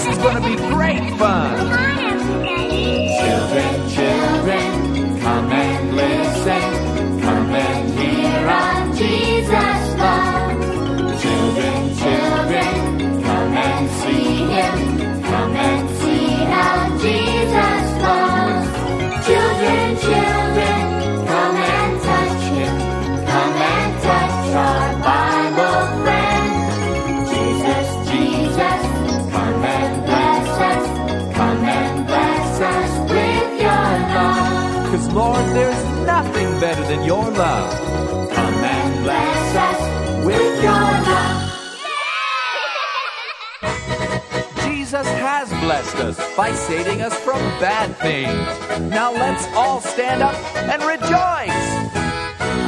This is gonna be great fun. Lord, there's nothing better than your love. Come and bless us with your love. Jesus has blessed us by saving us from bad things. Now let's all stand up and rejoice.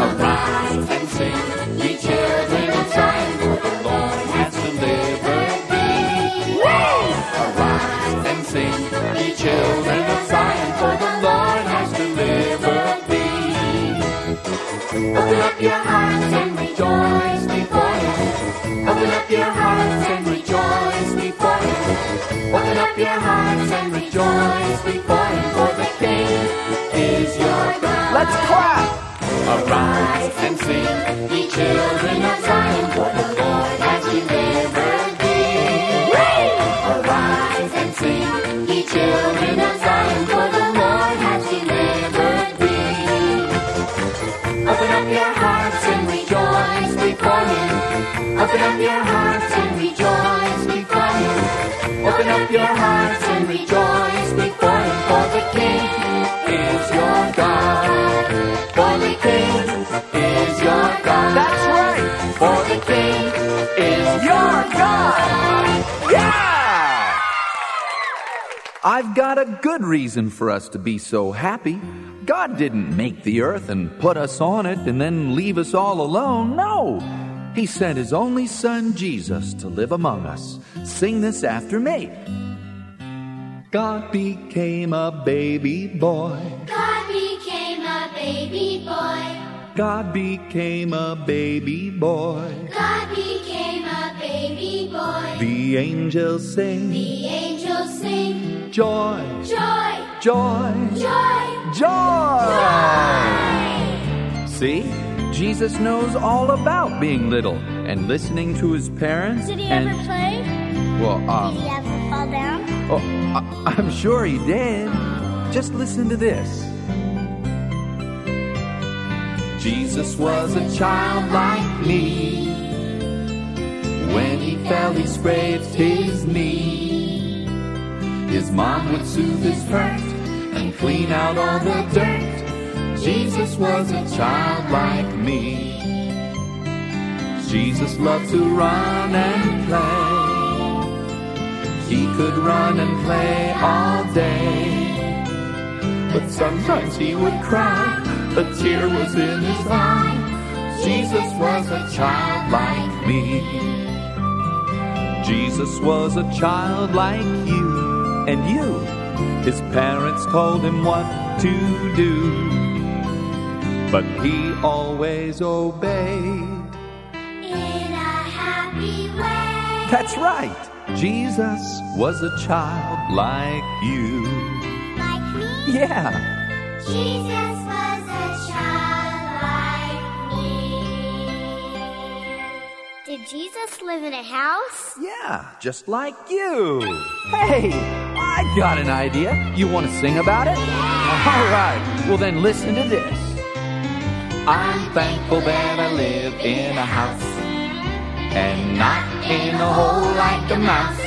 Arise and sing, ye children of Zion, for the Lord has delivered thee. Woo! Arise and sing, ye children of Zion, for the Lord. Open up your hearts and rejoice before Him. Open up your hearts and rejoice before Him. Open up your hearts and rejoice before Him, for the King is your God. Let's clap! Arise and sing, ye children of Zion, for the Lord has delivered thee. Arise and sing, ye children of Zion. your hearts and rejoice before Him. Open up your hearts and rejoice before Him. Open up your hearts and rejoice before Him. For the King is your God. For the King is your God. That's right. For the King is your God. Yeah! I've got a good reason for us to be so happy. God didn't make the earth and put us on it and then leave us all alone. No. He sent His only Son, Jesus, to live among us. Sing this after me. God became a baby boy. God became a baby boy. God became a baby boy. God became a baby boy. The angels sing. The angels sing. Joy. Joy joy, joy, joy. See, Jesus knows all about being little and listening to his parents. Did he and, ever play? Well, um, did he ever fall down? Oh, I, I'm sure he did. Just listen to this. Jesus was a child like me. When he fell, he scraped his knee. His mom would soothe his hurt and clean out all the dirt. Jesus was a child like me. Jesus loved to run and play. He could run and play all day. But sometimes he would cry, a tear was in his eye. Jesus was a child like me. Jesus was a child like you and you his parents told him what to do, but he always obeyed. In a happy way. That's right. Jesus was a child like you. Like me? Yeah. Jesus was a child like me. Did Jesus live in a house? Yeah, just like you. Hey! I got an idea. You want to sing about it? All right. Well, then listen to this. I'm thankful that I live in a house and not in a hole like a mouse.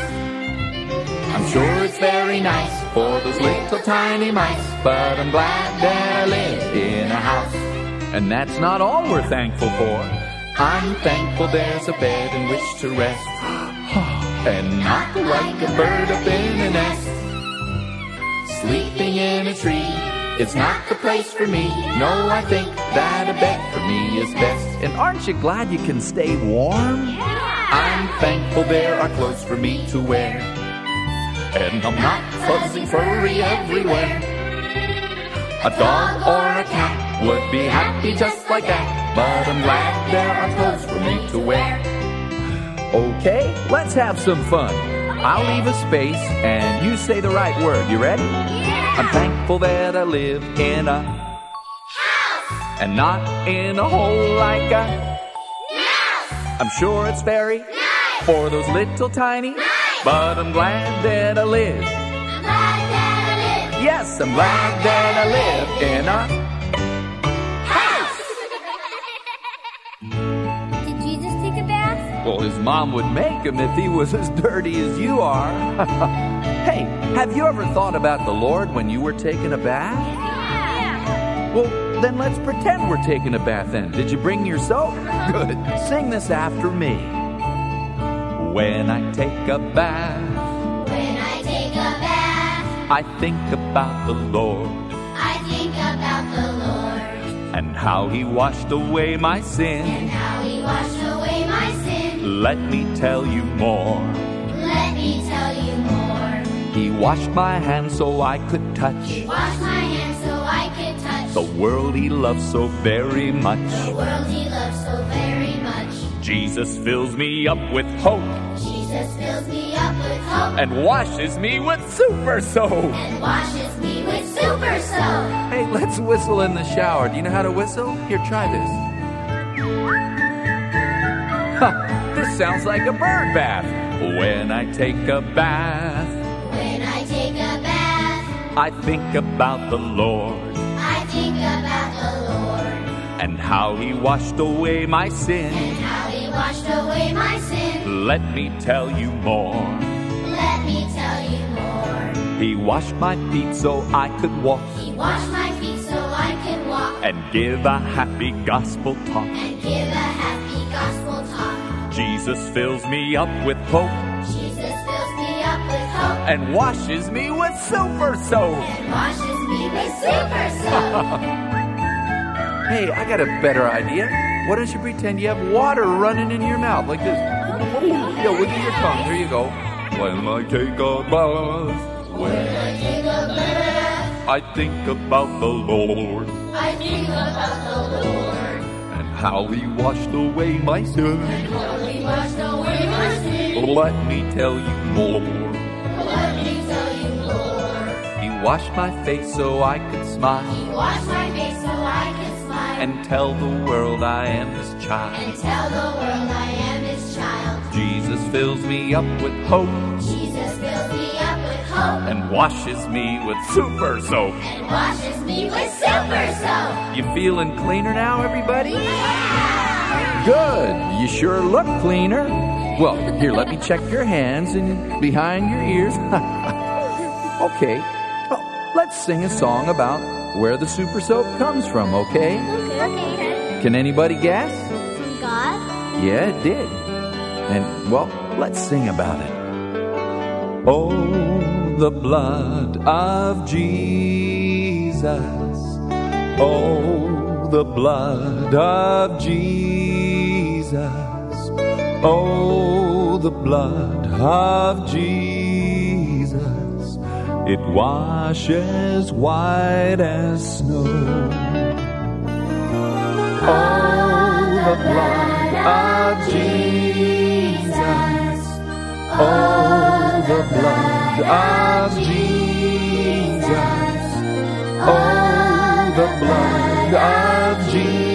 I'm sure it's very nice for those little tiny mice, but I'm glad that I live in a house. And that's not all we're thankful for. I'm thankful there's a bed in which to rest. and hop like a bird up in a nest. Sleeping in a tree, it's not the place for me. No, I think that a bed for me is best. And aren't you glad you can stay warm? Yeah. I'm thankful there are clothes for me to wear. And I'm not fuzzy furry everywhere. A dog or a cat would be happy just like that. But I'm glad there are clothes for me to wear. Okay, let's have some fun. I'll leave a space and you say the right word. You ready? Yeah. I'm thankful that I live in a house and not in a hole like a mouse. I'm sure it's very nice for those little tiny, nice. but I'm glad that I live. I'm glad that I live. Yes, I'm glad that I live in a Well, his mom would make him if he was as dirty as you are. hey, have you ever thought about the Lord when you were taking a bath? Yeah. Well, then let's pretend we're taking a bath then. Did you bring your soap? Uh-huh. Good. Sing this after me. When I take a bath. When I take a bath. I think about the Lord. I think about the Lord. And how he washed away my sin. And how he washed away let me tell you more. Let me tell you more. He washed my hands so I could touch. He washed my hands so I could touch. The world he loves so very much. The world he loves so very much. Jesus fills me up with hope. Jesus fills me up with hope. And washes me with super soap. And washes me with super soap. Hey, let's whistle in the shower. Do you know how to whistle? Here, try this. Ha! sounds like a bird bath. When I take a bath, when I take a bath, I think about the Lord. I think about the Lord and how He washed away my sin. And how He washed away my sin. Let me tell you more. Let me tell you more. He washed my feet so I could walk. He washed my feet so I could walk. And give a happy gospel talk. And give a Jesus fills me up with hope. Jesus fills me up with hope. And washes me with super soap. And washes me with super soap. hey, I got a better idea. Why don't you pretend you have water running in your mouth like this? yeah, wiggle your tongue. Here you go. When I take a bath, when, I take a bath, I think about the Lord. I think about the Lord. And how he washed away my sin must know must. Let me tell you more. Let me tell you more. He washed my face so I could smile. He washed my face so I could smile. And tell the world I am his child. And tell the world I am his child. Jesus fills me up with hope. Jesus fills me up with hope. And washes me with super soap. And washes me with super soap. You feeling cleaner now, everybody? Yeah! Good. You sure look cleaner. Well, here, let me check your hands and behind your ears. okay. Well, let's sing a song about where the super soap comes from, okay? Okay. okay. Can anybody guess? From God? Yeah, it did. And, well, let's sing about it. Oh, the blood of Jesus. Oh, the blood of Jesus. Jesus. Oh, the blood of Jesus, it washes white as snow. Oh, the blood of Jesus. Oh, the blood of Jesus. Oh, the blood of Jesus.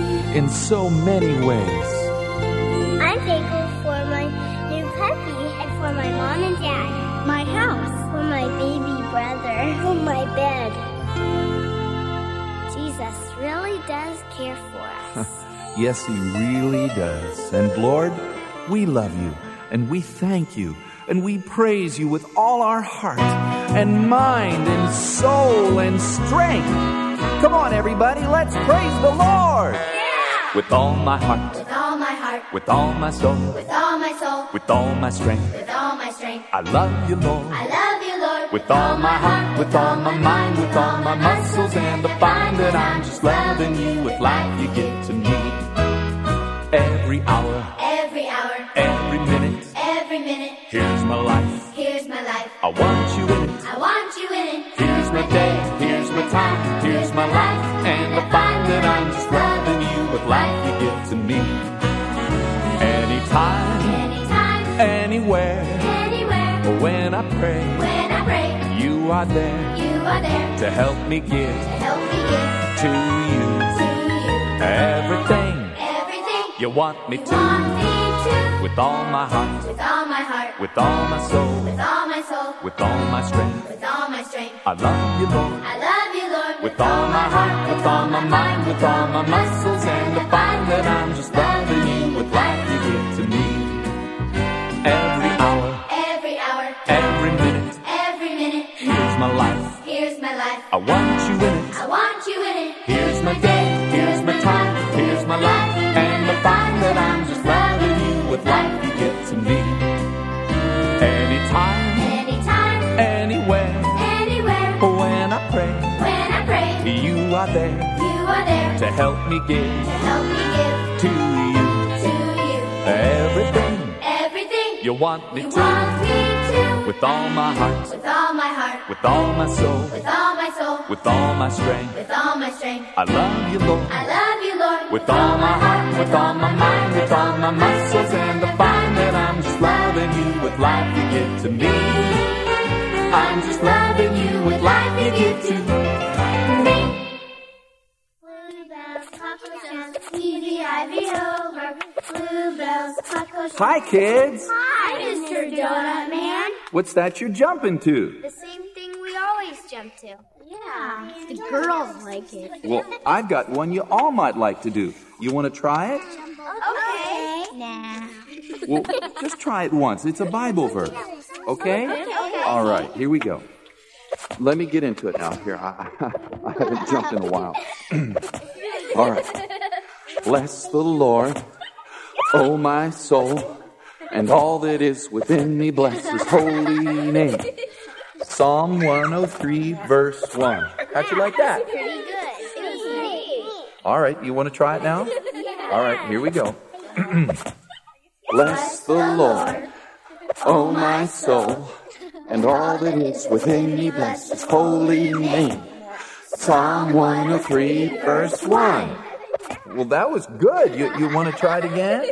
in so many ways. I'm thankful for my new puppy and for my mom and dad, my house, for my baby brother, for my bed. Jesus really does care for us. yes, he really does. And Lord, we love you and we thank you and we praise you with all our heart and mind and soul and strength. Come on, everybody, let's praise the Lord. With all my heart. With all my heart. With all my soul. With all my soul. With all my strength. With all my strength. I love you, Lord. I love you, Lord. With all my heart. With all my mind. With all my muscles. And the find that I'm just loving you with life you give to me. Every hour. Every hour. Every minute. Every minute. Here's my life. Here's my life. I want you in it. I want you in it. Here's my day. Here's my time. Here's my life. And the find that I'm just loving with life you give to me. Anytime, anywhere, anywhere, when I pray, when I pray, you are there, you are there. to help me get, help me get to you, to you. Everything, everything you want me to, want me to, with all my heart, with all my heart, with all my soul, with all my soul, with all my strength, with all my strength. I love you, Lord. I love with all my heart, with all my mind, with all my muscles, and I find that I'm just loving you with life you give to me. Every hour, every hour, every minute, every minute. Here's my life, here's my life. I want. me give, help me give to you, to you everything, everything you want me, you to. Want me to, with all my heart, with all my heart, with all my soul, with all my soul, with all my strength, with all my strength. I love you, Lord. I love you, Lord. With, all my heart, with all my mind, with all my muscles, and the find that I'm just loving you with life you give to me. I'm just loving you with life you give to me. Hi, kids. Hi, Mr. Donut Man. What's that you're jumping to? The same thing we always jump to. Yeah, the girls like it. Well, I've got one you all might like to do. You want to try it? Okay. Nah. Well, just try it once. It's a Bible verse. Okay? okay. All right, here we go. Let me get into it now. Here, I, I, I haven't jumped in a while. all right. Bless the Lord. Oh, my soul, and all that is within me, bless his holy name. Psalm 103, verse 1. How'd you like that? All right, you want to try it now? All right, here we go. bless the Lord, oh, my soul, and all that is within me, bless his holy name. Psalm 103, verse 1. Well, that was good. You, you want to try it again?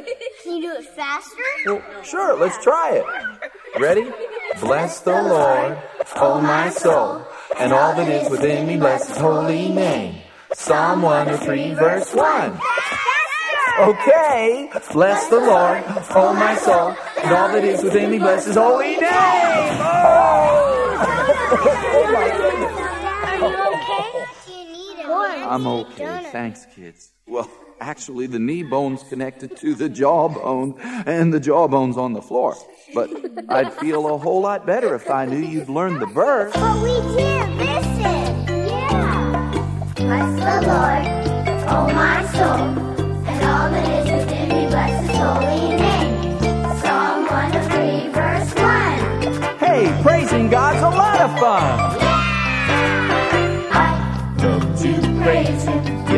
Can you do it faster? Well, sure, let's try it. Ready? Bless the Lord, O my soul, and all that is within me, bless his holy name. Psalm 103, verse 1. Okay, bless the Lord, O my soul, and all that is within me, bless his holy name. Oh! I'm okay. Thanks, kids. Well, actually, the knee bone's connected to the jawbone, and the jawbone's on the floor. But I'd feel a whole lot better if I knew you'd learned the verse. But we did. Listen. Yeah. Bless the Lord, oh my soul, and all that is within me, bless His holy name. Psalm 103, verse 1. Hey, praising God's a lot of fun. Gracias.